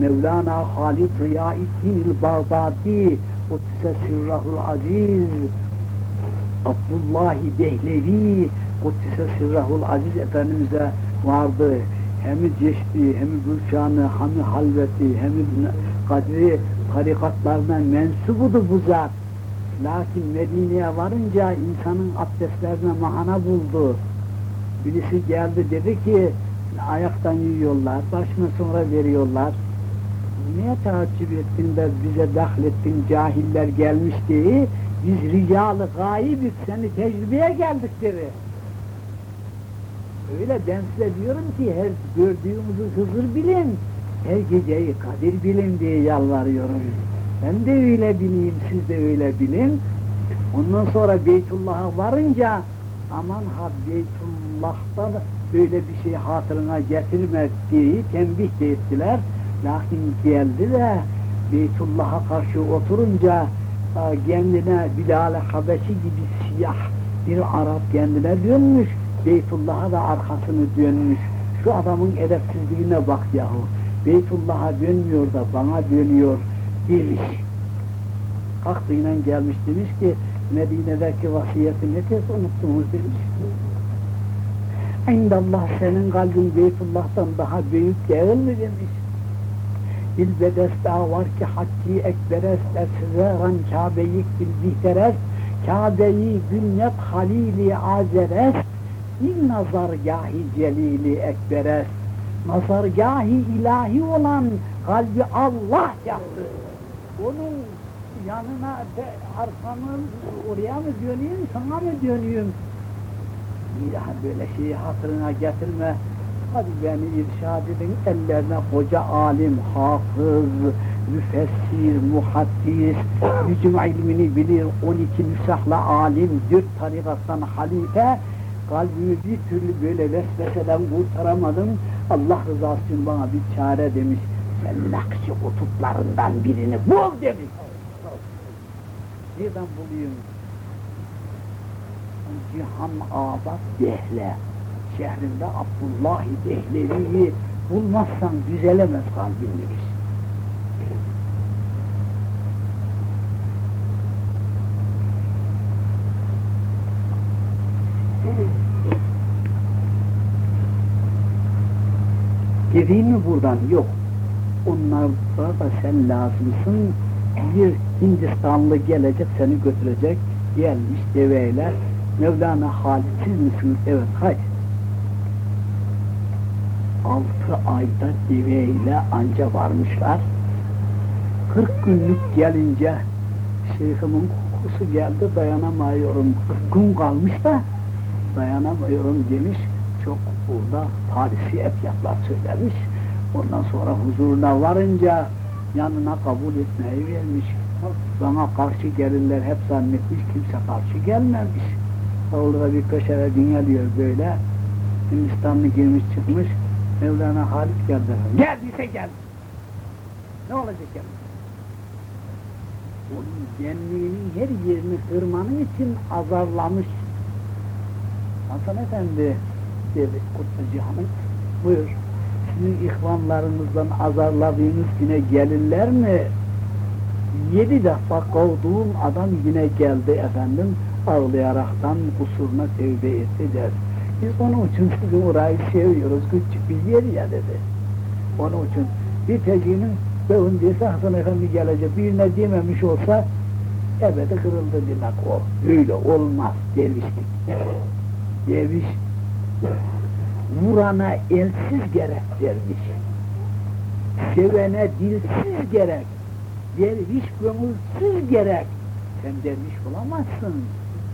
Mevlana Halid Riyaiddin Bağdadi Kudüs'e aziz Abdullahi Dehlevi Kudüs'e sırrahul aziz Efendimiz'e vardı. Hem Ceşdi, hem Gülşan'ı, hem Halveti, hem Kadri tarikatlarına mensubudu bu zat. Lakin Medine'ye varınca insanın abdestlerine mahana buldu. Birisi geldi dedi ki ayaktan yiyorlar, başına sonra veriyorlar. Niye teaccüp ettin de bize dahlettin cahiller gelmiş diye biz ricalı gayibik seni tecrübeye geldik dedi. Öyle ben size diyorum ki her gördüğümüzü Hızır bilin, her geceyi Kadir bilin diye yalvarıyorum. Ben de öyle bileyim, siz de öyle bilin. Ondan sonra Beytullah'a varınca aman ha Beytullah'ta böyle bir şey hatırına getirme diye tembih de ettiler. Lakin geldi de Beytullah'a karşı oturunca kendine Bilal-i Habeşi gibi siyah bir Arap kendine dönmüş. Beytullah'a da arkasını dönmüş. Şu adamın edepsizliğine bak yahu. Beytullah'a dönmüyor da bana dönüyor demiş. Kalktığıyla gelmiş demiş ki Medine'deki vasiyeti ne tez unuttunuz demiş. İndallah senin kalbin Beytullah'tan daha büyük değil mi demiş. Bilbedest daha var ki Hakki Ekberest Esreran Kabe'yi bilbihterest Kabe'yi bünnet halili azerest İn nazargâhi celili ekberest nazargâhi ilahi olan kalbi Allah yaptı. Onun yanına arkamın oraya mı döneyim, sana mı döneyim? Bir daha böyle şeyi hatırına getirme. Hadi beni irşad edin ellerine koca alim, hafız, müfessir, muhaddis, hücum ilmini bilir, 12 nüsahla alim, dört tarikattan halife, kalbimi bir türlü böyle vesveseden kurtaramadım. Allah rızası için bana bir çare demiş. Sen Nakşi kutuplarından birini bul demiş. Nereden bulayım? Cihan Abad Dehle şehrinde Abdullahi Dehlevi'yi bulmazsan düzelemez kalbin demiş. Gireyim mi buradan? Yok. Onlarda da sen lazımsın. Bir Hindistanlı gelecek, seni götürecek. Gelmiş deveyle. Mevlana Halit siz misiniz? Evet, hayır. Altı ayda deveyle anca varmışlar. Kırk günlük gelince şeyhimin kokusu geldi, dayanamıyorum. Kırk gün kalmış da dayanamıyorum demiş. Çok burada tarihsi efyatlar söylemiş. Ondan sonra huzuruna varınca yanına kabul etmeyi vermiş. Bana karşı gelirler hep zannetmiş, kimse karşı gelmemiş. Orada bir köşede dünya diyor böyle. Hindistanlı girmiş çıkmış. Mevlana Halit geldi. Geldiyse gel. Ne olacak yani? Onun genliğinin her yerini kırmanın için azarlamış. Hasan Efendi dedi Kutlu Cihan'ın. Buyur. Sizin ihvanlarınızdan azarladığınız yine gelirler mi? Yedi defa kovduğum adam yine geldi efendim. Ağlayaraktan kusuruna tevbe etti der. Biz onun için sizin orayı seviyoruz. Küçük bir yer ya dedi. Onun için bir tecinin Bevun dese Hasan Efendi gelecek birine dememiş olsa ebedi kırıldı demek o. Öyle olmaz dervişlik. Derviş vurana elsiz gerek derviş. Sevene dilsiz gerek. Derviş gönülsüz gerek. Sen derviş bulamazsın.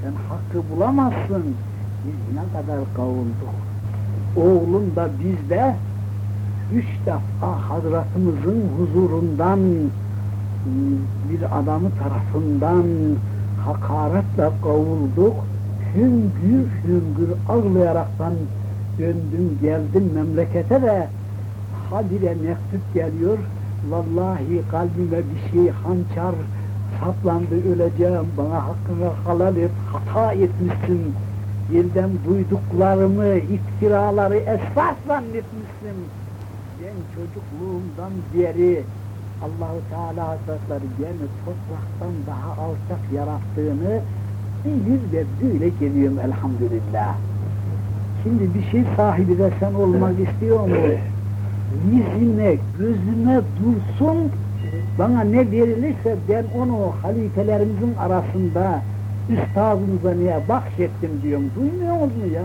Sen hakkı bulamazsın. Biz ne kadar kavulduk. Oğlum da bizde üç defa Hazretimizin huzurundan bir adamı tarafından hakaretle kavulduk. Hüngür hüngür ağlayaraktan döndüm geldim memlekete de habire mektup geliyor. Vallahi kalbime bir şey hançer saplandı öleceğim bana hakkını halal et hata etmişsin yerden duyduklarımı iftiraları esas zannetmişsin Ben çocukluğumdan beri Allahu Teala Hazretleri beni topraktan daha alçak yarattığını bilir ve böyle geliyorum elhamdülillah. Şimdi bir şey sahibi de sen olmak istiyor mu? Yüzüme, gözüme dursun, bana ne verilirse ben onu halifelerimizin arasında üstadımıza niye bahşettim diyorum. Duymuyor musun ya?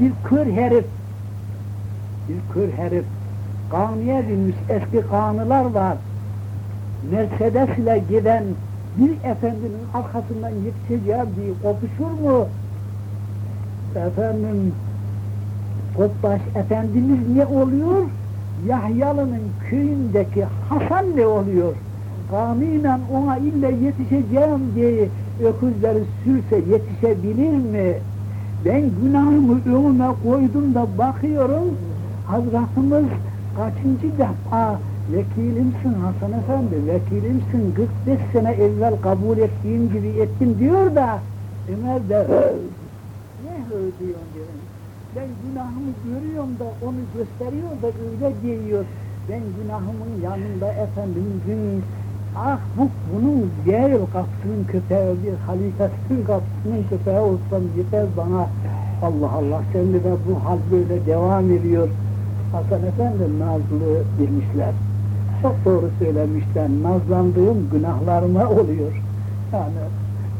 Bir kör herif, bir kör herif, kanıya binmiş eski kanılar var. Mercedes ile giden bir efendinin arkasından yetişeceğim diye kopuşur mu? Efendim, Kopbaş Efendimiz ne oluyor? Yahyalı'nın köyündeki Hasan ne oluyor? Kanıyla ona illa yetişeceğim diye öküzleri sürse yetişebilir mi? Ben günahımı önüme koydum da bakıyorum, Hazretimiz kaçıncı defa vekilimsin Hasan Efendi, vekilimsin 45 sene evvel kabul ettiğim gibi ettim diyor da Ömer de ne diyorsun diyorum. Ben günahımı görüyorum da onu gösteriyor da öyle diyor. Ben günahımın yanında Efendimizin ah bu bunun değil kapsının köpeği halifesinin kapsının köpeği olsam yeter bana. Allah Allah sende de bu hal böyle devam ediyor. Hasan Efendi nazlı demişler. Çok doğru söylemişler. Nazlandığım günahlarıma oluyor. Yani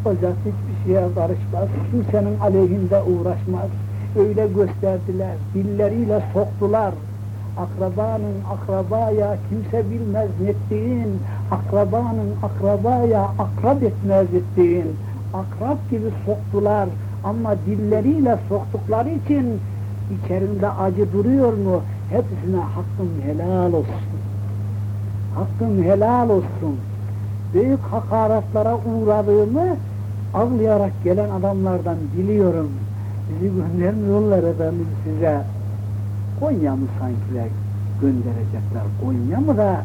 Hoca hiçbir şeye karışmaz, kimsenin aleyhinde uğraşmaz. Öyle gösterdiler, dilleriyle soktular. Akrabanın akrabaya kimse bilmez nettiğin, akrabanın akrabaya akrab etmez ettiğin, akrab gibi soktular. Ama dilleriyle soktukları için içerinde acı duruyor mu? Hepsine hakkım helal olsun. Hakkım helal olsun büyük hakaretlara uğradığımı ağlayarak gelen adamlardan biliyorum. Bizi göndermiyorlar efendim size. Konya mı sankiler gönderecekler? Konya mı da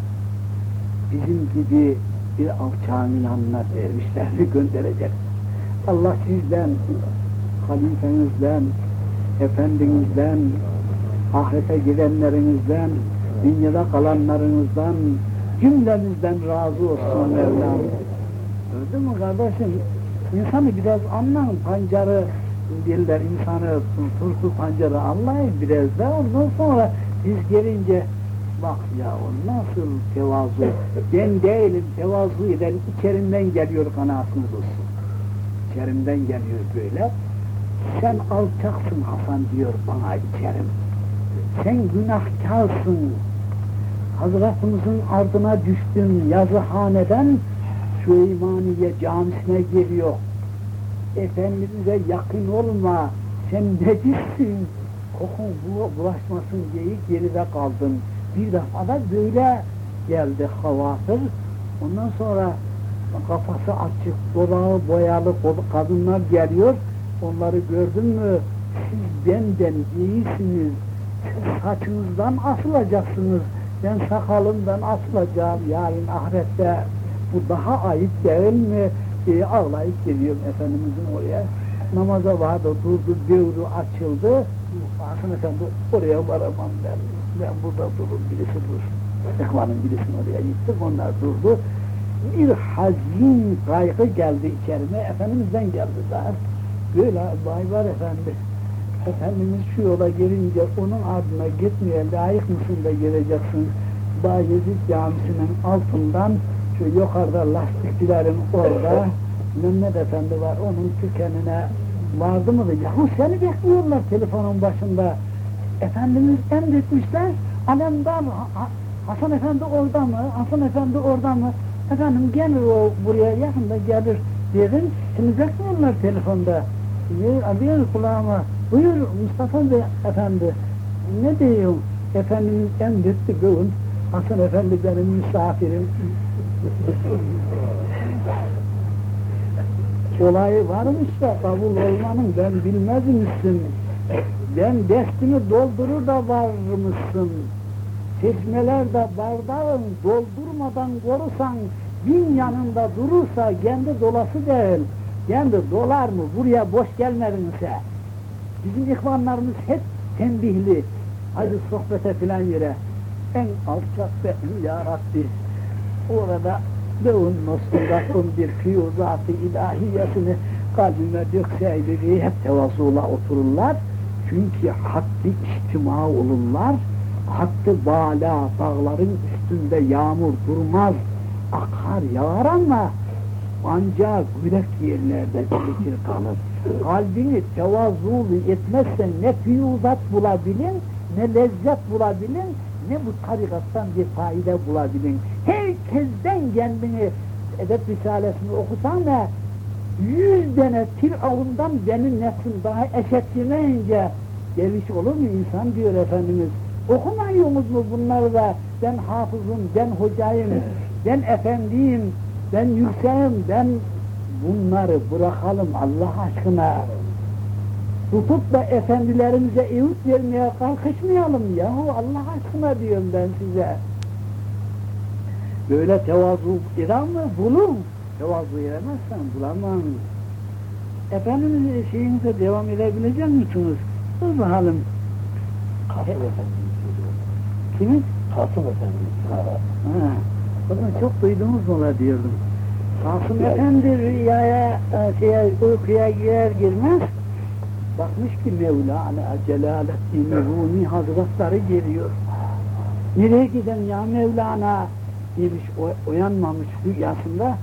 bizim gibi bir alçağın yanına dervişlerini gönderecek. Allah sizden, halifenizden, efendinizden, ahirete gidenlerinizden, dünyada kalanlarınızdan, cümlemizden razı olsun Mevlam. Gördün mü kardeşim? İnsanı biraz anlayın pancarı diller insanı turku pancarı anlayın biraz da ondan sonra biz gelince bak ya o nasıl tevazu ben değilim tevazu eden içerimden geliyor kanaatınız olsun. İçerimden geliyor böyle. Sen alçaksın Hasan diyor bana içerim. Sen günahkarsın. Hazretimizin ardına düştüm yazıhaneden. Süleymaniye camisine geliyor. Efendimiz'e yakın olma, sen necissin, kokun bulaşmasın diye geride kaldın. Bir defa da böyle geldi havatır. Ondan sonra kafası açık, dolağı boyalı kadınlar geliyor. Onları gördün mü? Siz benden iyisiniz. Siz saçınızdan asılacaksınız ben sakalımdan asılacağım yarın ahirette bu daha ayıp değil mi diye ağlayıp geliyorum Efendimizin oraya. Namaza vardı, durdu, devru açıldı. Hasan Efendi oraya varamam ben. Ben burada durur, birisi dursun. Ekvanın birisini oraya gittik, onlar durdu. Bir hazin kaygı geldi içerime, Efendimiz'den geldi daha. Böyle bay var efendi. Efendimiz şu yola gelince onun ardına gitmeye layık mısın da geleceksin. Bayezid Camisi'nin altından şu yukarıda lastikçilerin orada Mehmet Efendi var onun tükenine vardı mı da yahu seni bekliyorlar telefonun başında. Efendimiz emretmişler alemdar Hasan Efendi orada mı? Hasan Efendi orada mı? Efendim gelir o buraya yakında gelir dedim. Şimdi bekliyorlar telefonda. Diyor kulağıma Buyur Mustafa Bey Efendi, ne diyor? Efendimiz emretti bugün, Hasan Efendi benim misafirim. Olayı varmış da kabul olmanın ben bilmez misin? Ben destimi doldurur da var mısın? Çeşmelerde bardağın doldurmadan korusan, bin yanında durursa kendi dolası değil. Kendi dolar mı? Buraya boş gelmedin sen. Bizim ihvanlarımız hep tembihli. Hadi sohbete filan yere. en alçak benim ya Rabbi. Orada Beun Nasır'ın bir fiyuzatı ilahiyesini kalbime dökseydi diye hep tevazuyla otururlar. Çünkü haddi içtima olurlar. Haddi bala dağların üstünde yağmur durmaz. Akar yağar ama ancak yürek yerlerde birikir kalır. Kalbini tevazulu etmezsen ne fiyuzat bulabilin, ne lezzet bulabilin, ne bu tarikattan bir faide bulabilin. Herkesten kendini edep risalesini okusan da yüz tane firavundan benim nefsim daha eşitlemeyince geliş olur mu insan diyor Efendimiz. Okumayıyorsunuz mu bunları da ben hafızım, ben hocayım, ben efendiyim, ben yükseğim, ben bunları bırakalım Allah aşkına. Tutup da efendilerimize öğüt vermeye kalkışmayalım yahu Allah aşkına diyorum ben size. Böyle tevazu iran mı? Bulun. Tevazu edemezsen bulamam. Efendimiz şeyinize devam edebilecek misiniz? Dur bakalım. Kasım Efendimiz diyor. Kimin? Kasım Efendimiz. Ha. Zaman çok duydunuz mu diyordum. Kasım Efendi rüyaya, e, şeye, uykuya girer girmez, bakmış ki Mevlana Celaleddin Rumi Hazretleri geliyor. Nereye giden ya Mevlana? Demiş, uyanmamış rüyasında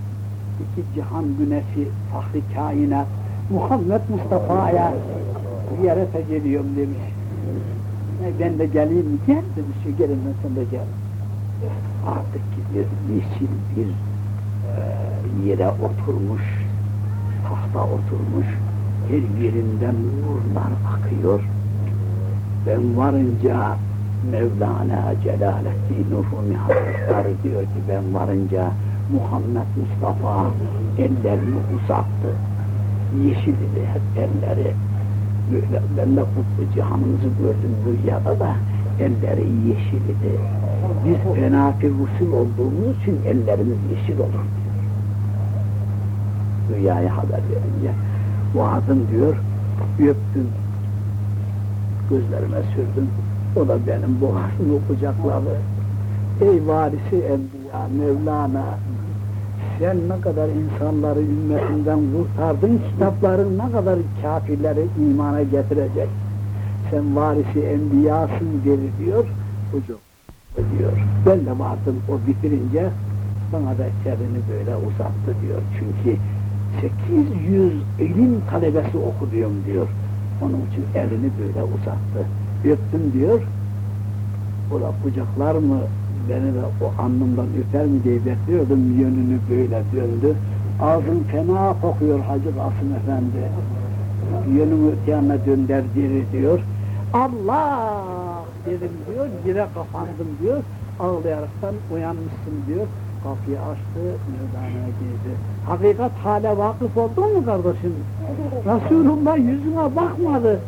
iki cihan güneşi, fahri kainat, Muhammed Mustafa'ya ziyarete geliyorum demiş. E, ben de geleyim mi? Gel demiş, gelin ben sen de gel artık bir yeşil bir e, yere oturmuş, tahta oturmuş, her yerinden nurlar akıyor. Ben varınca Mevlana Celaleddin Rumi Hazretleri diyor ki ben varınca Muhammed Mustafa ellerini uzattı. Yeşil idi hep elleri. Böyle ben de kutlu cihanımızı gördüm rüyada da elleri yeşil idi. Biz fenafir rusul olduğumuz için ellerimiz yeşil olur diyor. Rüyaya haber verince. Vaazım diyor, öptüm, gözlerime sürdüm. O da benim boğazımı kucakladı. Ey varisi Enbiya, Mevlana, sen ne kadar insanları ümmetinden kurtardın, kitapların ne kadar kafirleri imana getirecek. Sen varisi enbiyasın dedi diyor, hocam diyor. Ben de vardım o bitirince bana da elini böyle uzattı diyor. Çünkü 800 ilim talebesi okuduyorum diyor. Onun için elini böyle uzattı. Öptüm diyor. O da kucaklar mı beni de o alnımdan öper mi diye bekliyordum. Yönünü böyle döndü. Ağzın fena kokuyor Hacı Kasım Efendi. Yönümü yanına dönder diri diyor. Allah dedim diyor, yine kapandım diyor, ağlayaraktan uyanmışsın diyor, kapıyı açtı, Mevlana'ya girdi. Hakikat hale vakıf oldun mu kardeşim? Resulullah yüzüne bakmadı.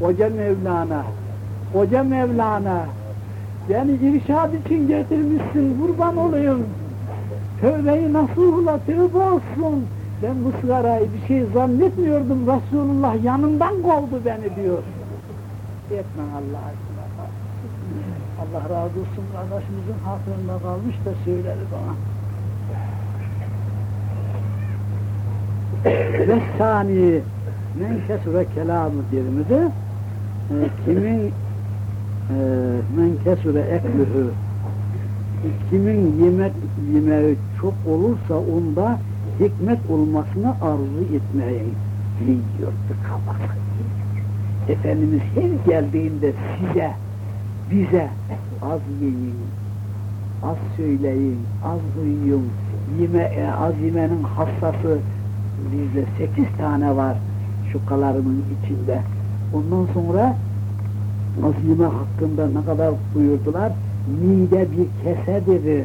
Koca Mevlana, koca Mevlana, beni irşad için getirmişsin, kurban olayım. Tövbeyi nasuhla tövbe olsun. Ben bu sigarayı bir şey zannetmiyordum, Resulullah yanından kovdu beni diyor. Etme Allah aşkına. Allah razı olsun kardeşimizin hatırında kalmış da söyledi bana. Ve sani men kesure kelamı dirmidi e, kimin e, men kesure eklühü kimin yemek yemeği çok olursa onda hikmet olmasını arzu etmeyin tıkamak Efendimiz her geldiğinde size bize az yiyin az söyleyin az uyuyun. Yeme, e, az yemenin hassası bizde. Sekiz tane var şukalarımın içinde. Ondan sonra az yeme hakkında ne kadar buyurdular? Mide bir kesedir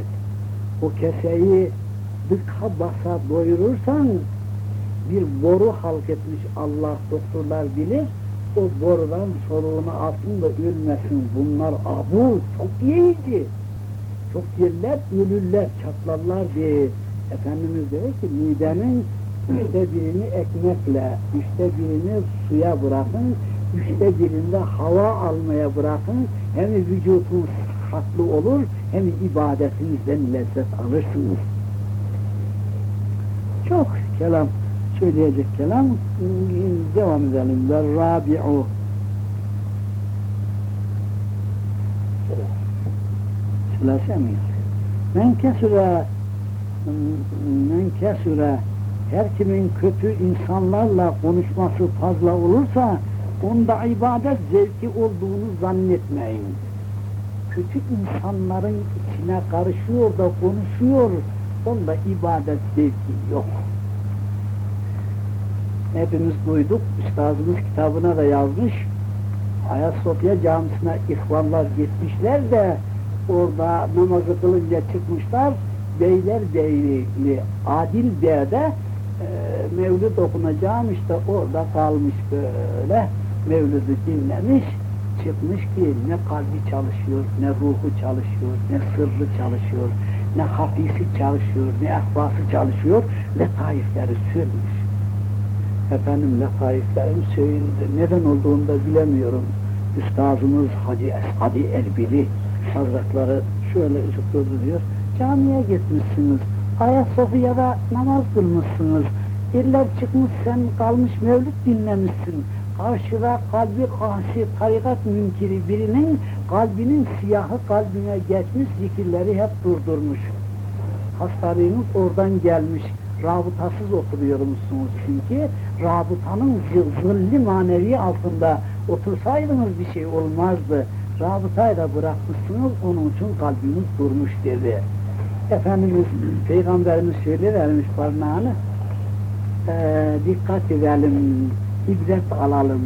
o keseyi dıka basa doyurursan bir boru halk etmiş. Allah doktorlar bilir o borudan soluğunu alsın da ölmesin bunlar abu çok yiyici çok yerler ölürler çatlarlar diye Efendimiz diyor ki midenin üçte birini ekmekle üçte birini suya bırakın üçte birinde hava almaya bırakın. Hem vücudunuz sıhhatli olur, hem ibadetinizden lezzet alırsınız. Çok kelam, söyleyecek kelam, devam edelim. Ve rabi'u Sülase mi? Men kesure men kesure her kimin kötü insanlarla konuşması fazla olursa onda ibadet zevki olduğunu zannetmeyin. Kötü insanların içine karışıyor da konuşuyor, onda ibadet zevki yok. Hepimiz duyduk, üstadımız kitabına da yazmış, Ayasofya Camisi'ne ihvanlar gitmişler de orada namazı kılınca çıkmışlar, Beylerbeyi Adil Bey'de e, mevlüt okunacağım işte orada kalmış böyle. Mevlüdü dinlemiş çıkmış ki ne kalbi çalışıyor ne ruhu çalışıyor ne sırrı çalışıyor ne hafisi çalışıyor ne ehvası çalışıyor letaifleri sürmüş efendim letaiflerim söyledi neden olduğunu da bilemiyorum üstazımız Hacı Esadi Erbili Hazretleri şöyle ışık diyor camiye gitmişsiniz Ayasofya'da namaz kılmışsınız. İller çıkmış sen kalmış mevlüt dinlemişsin. Karşıda kalbi kasi, tarikat münkiri birinin kalbinin siyahı kalbine geçmiş zikirleri hep durdurmuş. Hastalığınız oradan gelmiş. Rabıtasız oturuyormuşsunuz çünkü. Rabıtanın zilli manevi altında otursaydınız bir şey olmazdı. Rabıtayla bırakmışsınız onun için kalbiniz durmuş dedi. Efendimiz, Peygamberimiz şöyle vermiş parmağını, ee, dikkat edelim, ibret alalım.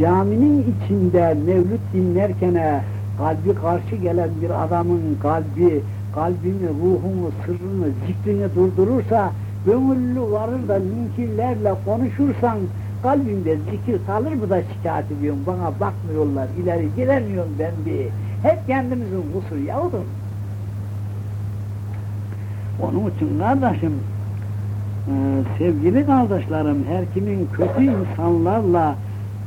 Caminin içinde mevlüt dinlerken kalbi karşı gelen bir adamın kalbi, kalbini, ruhunu, sırrını, zikrini durdurursa, gönüllü varır da minkillerle konuşursan, kalbinde zikir kalır mı da şikayet ediyorum, bana bakmıyorlar, ileri giremiyorum ben bir. Hep kendimizin kusuru yavrum. Onun için kardeşim, e, sevgili kardeşlerim, her kimin kötü insanlarla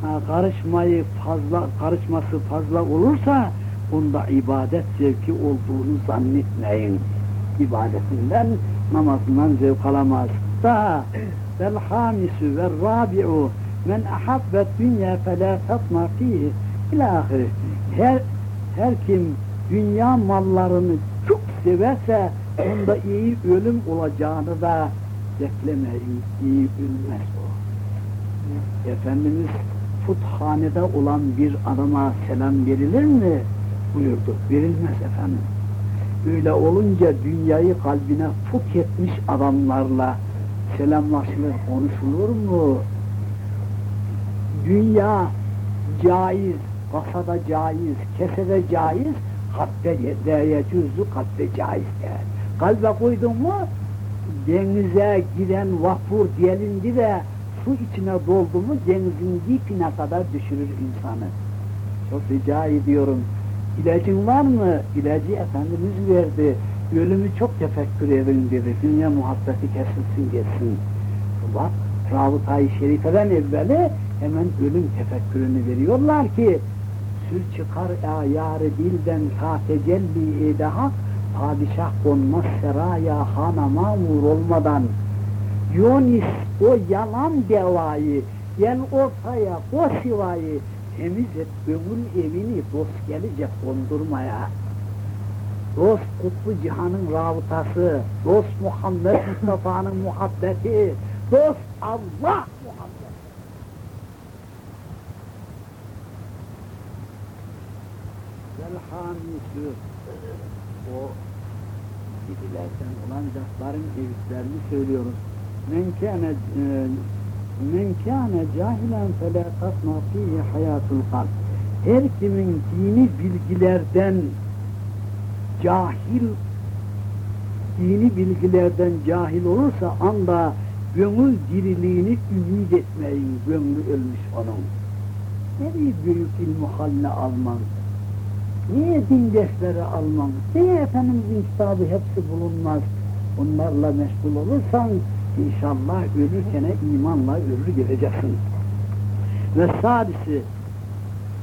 e, karışmayı fazla karışması fazla olursa, bunda ibadet zevki olduğunu zannetmeyin. İbadetinden, namazından zevk alamaz. Daha vel hamisu ve rabi'u men ahabbet dünya felâ tatma fihi ila Her, her kim dünya mallarını çok severse onda iyi ölüm olacağını da beklemeyin, iyi ölmez o. Efendimiz puthanede olan bir adama selam verilir mi? buyurdu. Verilmez efendim. Öyle olunca dünyayı kalbine fuk etmiş adamlarla selamlaşılır, konuşulur mu? Dünya caiz, kasada caiz, kesede caiz, hatta de cüzü hatta caiz değil kalbe koydun mu denize giden vapur diyelim de su içine doldu mu denizin dipine kadar düşürür insanı. Çok rica ediyorum. İlacın var mı? İlacı Efendimiz verdi. Ölümü çok tefekkür edin dedi. Dünya muhabbeti kesilsin geçsin. Bak Rabıta-i Şerife'den evveli hemen ölüm tefekkürünü veriyorlar ki sür çıkar ayarı dilden ta tecelli edaha padişah konmaz seraya hana mamur olmadan Yonis o yalan devayı gel ortaya o sivayı temiz et gönül evini dost gelecek kondurmaya. Dost kutlu cihanın rabıtası dost Muhammed Mustafa'nın muhabbeti dost Allah muhabbeti. Velhamisi o gidilerken olan zatların evitlerini söylüyoruz. Men kâne e, men kâne cahilen felâ tasma fîhi hayâtul. Her kimin dini bilgilerden cahil dini bilgilerden cahil olursa anda gönül diriliğini ümit etmeyin, gönlü ölmüş onun. Nereye büyük ilmi haline alman, Niye din dersleri almam? Niye Efendimizin kitabı hepsi bulunmaz? Bunlarla meşgul olursan inşallah ölürken imanla ölür geleceksin. Ve sadisi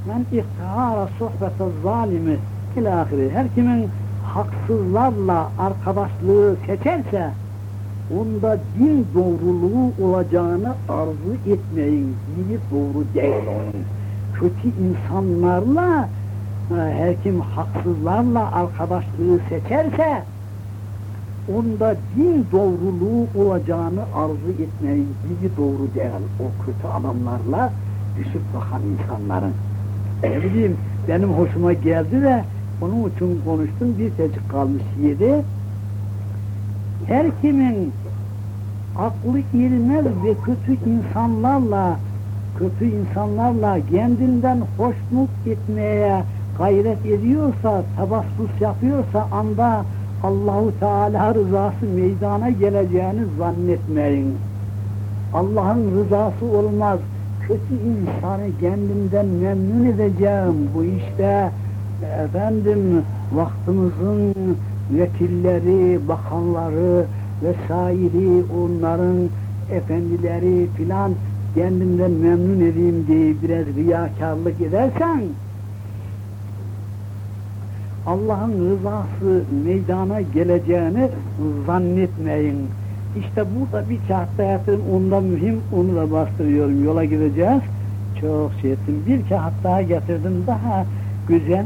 men ihtihara sohbete zalimi ilahiri. Her kimin haksızlarla arkadaşlığı seçerse onda din doğruluğu olacağını arzu etmeyin. Dini doğru değil onun. Kötü insanlarla e, her kim haksızlarla arkadaşlığı seçerse onda din doğruluğu olacağını arzu etmeyin. Dini doğru değil. O kötü adamlarla düşüp bakan insanların. Ne bileyim benim hoşuma geldi de onun için konuştum. Bir tecik kalmış yedi. Her kimin aklı ilmez ve kötü insanlarla kötü insanlarla kendinden hoşnut etmeye gayret ediyorsa, tabassus yapıyorsa anda Allahu Teala rızası meydana geleceğini zannetmeyin. Allah'ın rızası olmaz. Kötü insanı kendimden memnun edeceğim. Bu işte efendim vaktimizin vekilleri, bakanları vesairi onların efendileri filan kendimden memnun edeyim diye biraz riyakarlık edersen Allah'ın rızası meydana geleceğini zannetmeyin. İşte burada bir kağıtta yatırım ondan mühim onu da bastırıyorum yola gideceğiz. Çok şey ettim. Bir kağıt daha getirdim daha güzel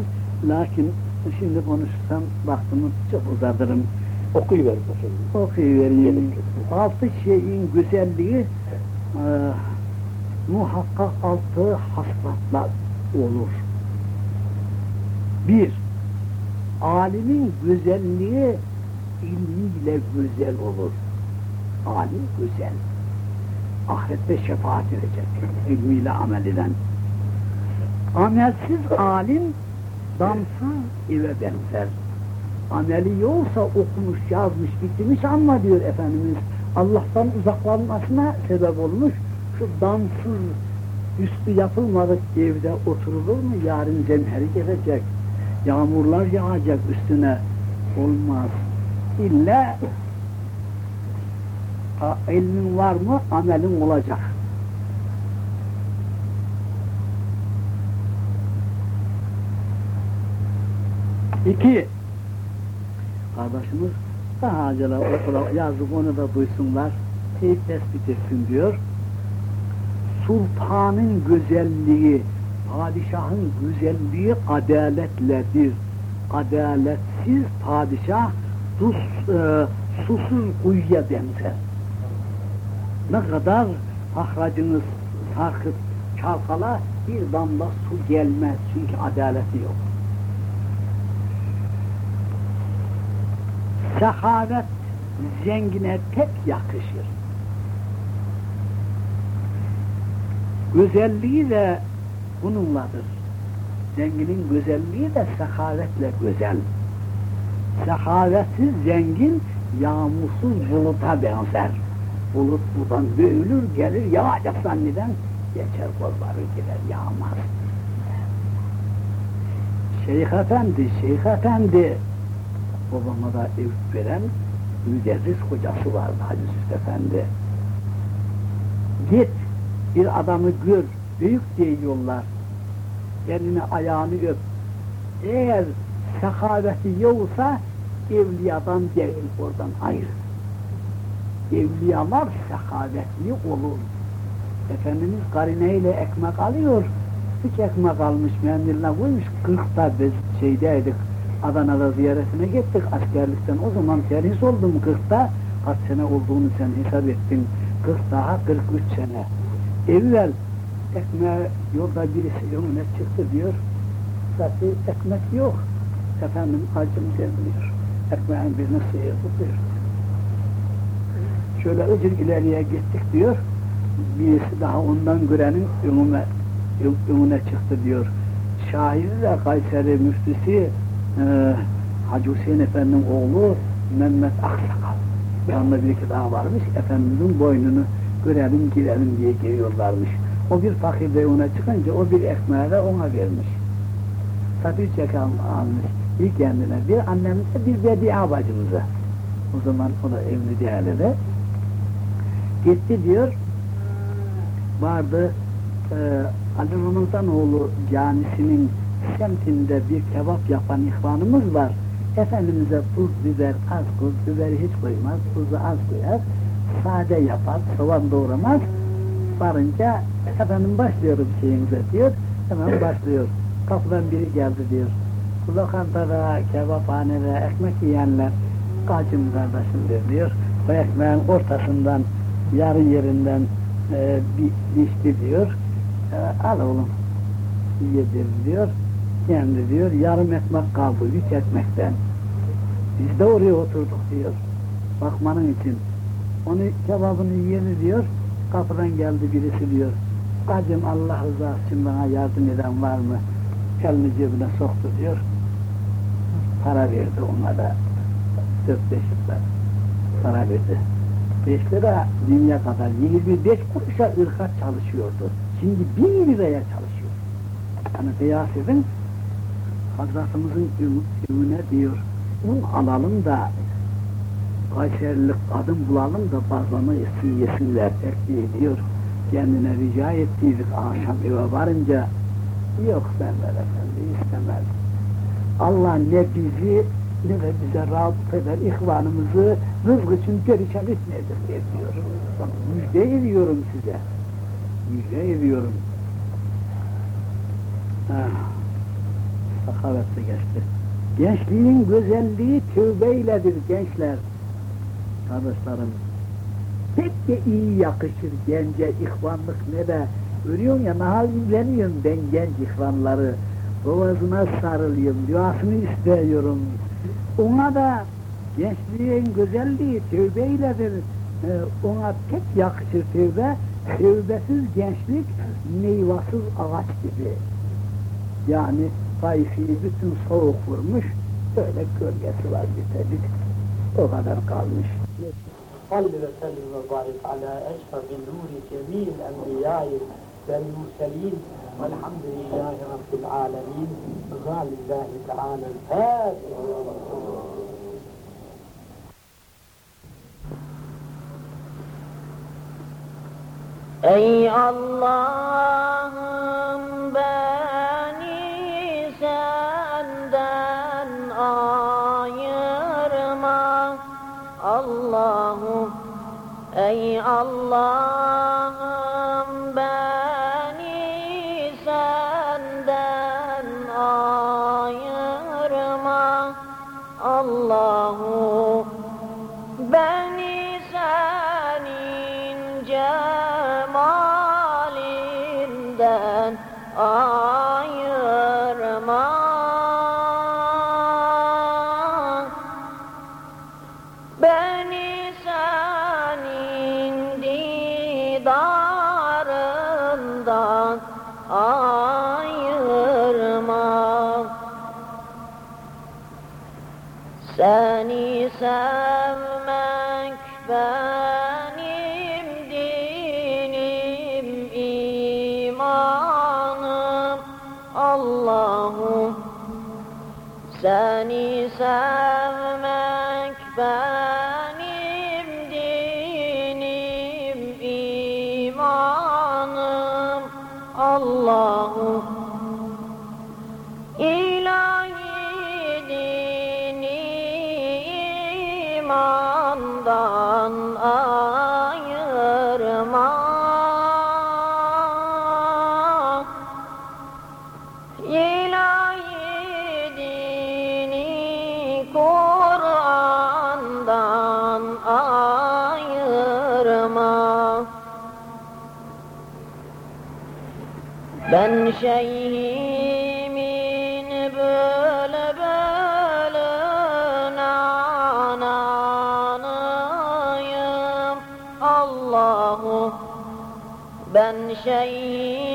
lakin şimdi konuşsam baktımı çok uzatırım. Okuyuver bakalım. Okuyuvereyim. Altı şeyin güzelliği e, muhakkak altı haslatlar olur. Bir, alimin güzelliği ilmiyle güzel olur. Alim güzel. Ahirette şefaat edecek. ilmiyle amel eden. Amelsiz alim damsız eve benzer. Ameli yoksa okumuş, yazmış, bitirmiş ama diyor Efendimiz. Allah'tan uzaklanmasına sebep olmuş. Şu damsız üstü yapılmadık evde oturulur mu? Yarın zemheri gelecek. Yağmurlar yağacak üstüne. Olmaz. İlla ilmin var mı amelin olacak. İki, kardeşimiz daha acele okula yazdık onu da duysunlar, teyit tespit etsin diyor. Sultanın güzelliği, padişahın güzelliği adaletledir. Adaletsiz padişah sus, e, susuz kuyuya benzer. Ne kadar hahracınız sarkıp çalkala bir damla su gelmez çünkü adaleti yok. Sehavet zengine tek yakışır. Güzelliği de bununladır. Zenginin güzelliği de sehavetle güzel. Sehavetsiz zengin yağmursuz buluta benzer. Bulut buradan dövülür gelir yağacak zanneden geçer kolları gider yağmaz. Şeyh Efendi, Şeyh Efendi babama da ev veren müderris hocası vardı Hacı Efendi. Git bir adamı gör, büyük diye yollar. Elini ayağını öp. Eğer sehaveti yoksa evliyadan değil oradan ayrı. Evliyalar sehavetli olur. Efendimiz karineyle ekmek alıyor. Hiç ekmek almış mendiline koymuş. Kırkta biz şeydeydik. Adana'da ziyaretine gittik askerlikten. O zaman terhis oldum kırkta. Kaç sene olduğunu sen hesap ettin. Kırk daha kırk üç sene. Evvel ekmeğe yolda birisi önüne çıktı diyor. Zaten ekmek yok. Efendim acım gelmiyor. Ekmeğin birini sıyırdı diyor. Şöyle ıcır ileriye gittik diyor. Birisi daha ondan görenin önüme, önüne çıktı diyor. Şahidi de Kayseri müftüsü e, Hacı Hüseyin Efendi'nin oğlu Mehmet Aksakal. Yanında bir iki daha varmış. Efendimizin boynunu görelim girelim diye geliyorlarmış. O bir fakir de çıkınca o bir ekmeği de ona vermiş. Tabii çeken almış. Bir kendine, bir annemize, bir Bedia bacımıza. O zaman o da evli değerli de. Gitti diyor, vardı e, Ali Ramazanoğlu camisinin semtinde bir kebap yapan ihvanımız var. Efendimiz'e tuz, biber, az tuz, biberi hiç koymaz, tuzu az koyar, sade yapar, soğan doğramaz. Varınca efendim başlıyorum şeyinize diyor, hemen başlıyor. Kapıdan biri geldi diyor. Lokantada, kebaphanede ekmek yiyenler, kaçım kardeşim diyor, diyor. Bu ekmeğin ortasından, yarı yerinden e, bir dişti diyor. E, al oğlum, yedir diyor. Kendi diyor, yarım ekmek kaldı, üç ekmekten. Biz de oraya oturduk diyor. Bakmanın için. Onu kebabını yedi diyor. Kapıdan geldi birisi diyor. Bacım Allah rızası için bana yardım eden var mı? Elini cebine soktu diyor. Para verdi ona da. Dört beş lira para verdi. Beş lira dünya kadar 25 kuruşa ırkat çalışıyordu. Şimdi bin liraya çalışıyor. Yani kıyas edin Hazretimizin ümüne diyor un alalım da Kayserilik kadın bulalım da bazlama yesin yesinler diyor. Kendine rica ettiydik akşam eve varınca yok ben efendi istemez. Allah ne bizi ne de bize rabıt eder ihvanımızı rızk için perişan etmeyedir diyor. Bak, müjde ediyorum size. Müjde ediyorum. Ah, sakavetli geçti. Gençliğin güzelliği tövbeyledir gençler. Kardeşlerim, pek de iyi yakışır gence ihvanlık ne de. Görüyorsun ya nahal izleniyorum ben genç ihvanları. Boğazına sarılayım, duasını istiyorum. Ona da gençliğin güzelliği tövbeyledir. Ee, ona pek yakışır tövbe. Tövbesiz gençlik meyvasız ağaç gibi. Yani kayfiyi bütün soğuk vurmuş, böyle gölgesi var bir. O kadar kalmış. صل وسلم وبارك على أشرف النور جميع الأنبياء والمرسلين والحمد لله رب العالمين. وقال الله تعالى الفاتحة Ey Allah'ım Ey ayırma. Seni sevmek benim dinim, imanım Allah'ım. Seni sevmek Ben şeyhimin böyle böyle nananıyım Allahu Ben şeyhimin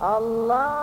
Allah